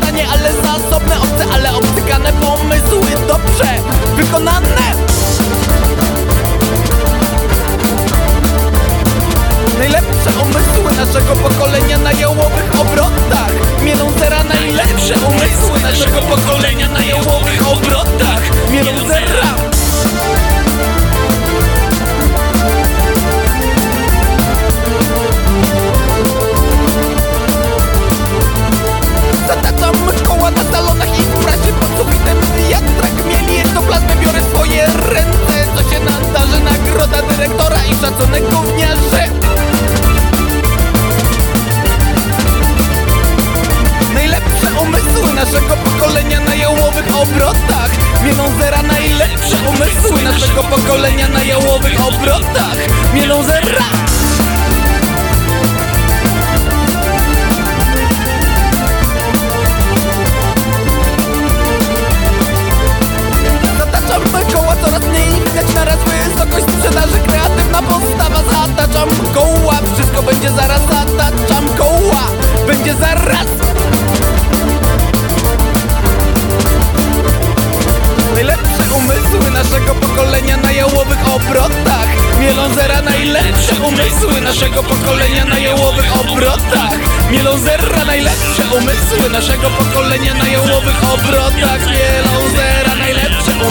tanie, ale zasobne Obce, ale obcykane pomysły. Dobrze wykonane. Najlepsze umysły naszego pokolenia na jałowych obrotach. Mielą zera najlepsze umysły naszego pokolenia na jałowych obrotach. Mielą zera pokolenia na jałowych obrotach. Mielą zera najlepsze umysły naszego pokolenia na jałowych obrotach. Mielą zera! Zataczam koła coraz mniej widać na raz wysokość sprzedaży. Kreatywna postawa zataczam koła. Wszystko będzie zaraz, naszego pokolenia na jałowych obrotach. Mielą zera najlepsze umysły naszego pokolenia na jałowych obrotach. Mielą zera najlepsze umysły